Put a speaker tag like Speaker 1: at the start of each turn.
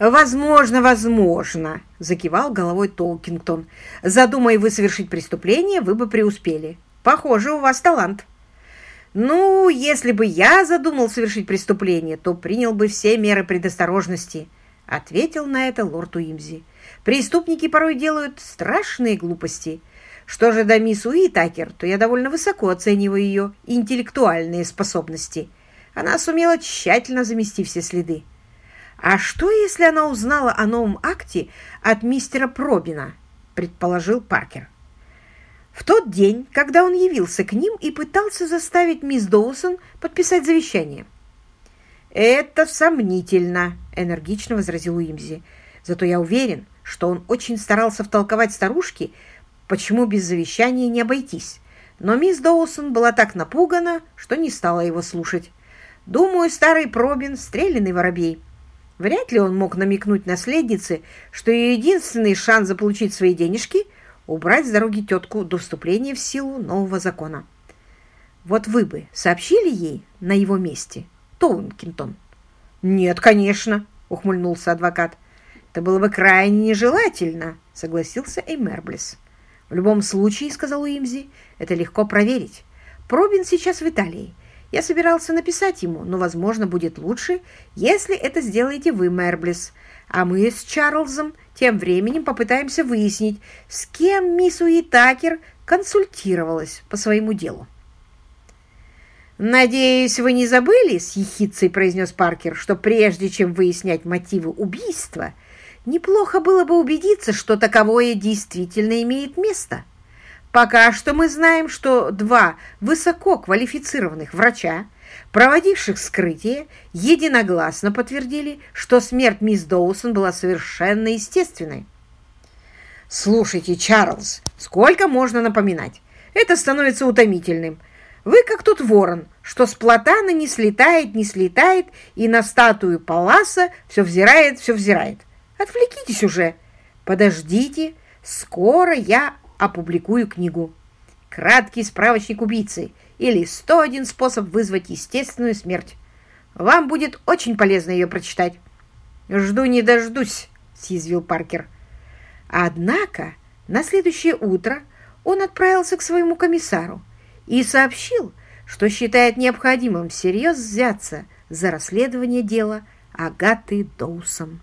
Speaker 1: «Возможно, возможно», — закивал головой Толкингтон. «Задумай вы совершить преступление, вы бы преуспели. Похоже, у вас талант». «Ну, если бы я задумал совершить преступление, то принял бы все меры предосторожности», — ответил на это лорд Уимзи. «Преступники порой делают страшные глупости. Что же до мисс Уитакер, то я довольно высоко оцениваю ее интеллектуальные способности. Она сумела тщательно замести все следы. А что, если она узнала о новом акте от мистера Пробина?» — предположил Паркер в тот день, когда он явился к ним и пытался заставить мисс Доусон подписать завещание. «Это сомнительно», — энергично возразил Уимзи. «Зато я уверен, что он очень старался втолковать старушке, почему без завещания не обойтись. Но мисс Доусон была так напугана, что не стала его слушать. Думаю, старый Пробин — стрелянный воробей. Вряд ли он мог намекнуть наследнице, что ее единственный шанс заполучить свои денежки — убрать с дороги тетку до вступления в силу нового закона. Вот вы бы сообщили ей на его месте, Тоункинтон? Нет, конечно, ухмыльнулся адвокат. Это было бы крайне нежелательно, согласился Эймерблес. В любом случае, сказал Уимзи, это легко проверить. Пробин сейчас в Италии. Я собирался написать ему, но, возможно, будет лучше, если это сделаете вы, Мерблес. А мы с Чарльзом тем временем попытаемся выяснить, с кем мисс Уитакер консультировалась по своему делу. «Надеюсь, вы не забыли, — с ехицей произнес Паркер, — что прежде чем выяснять мотивы убийства, неплохо было бы убедиться, что таковое действительно имеет место. Пока что мы знаем, что два высококвалифицированных врача проводивших скрытие, единогласно подтвердили, что смерть мисс Доусон была совершенно естественной. «Слушайте, Чарльз, сколько можно напоминать? Это становится утомительным. Вы как тот ворон, что с платана не слетает, не слетает, и на статую Паласа все взирает, все взирает. Отвлекитесь уже. Подождите, скоро я опубликую книгу. Краткий справочник убийцы – или «101 способ вызвать естественную смерть». Вам будет очень полезно ее прочитать. «Жду не дождусь», — съязвил Паркер. Однако на следующее утро он отправился к своему комиссару и сообщил, что считает необходимым всерьез взяться за расследование дела Агаты Доусон.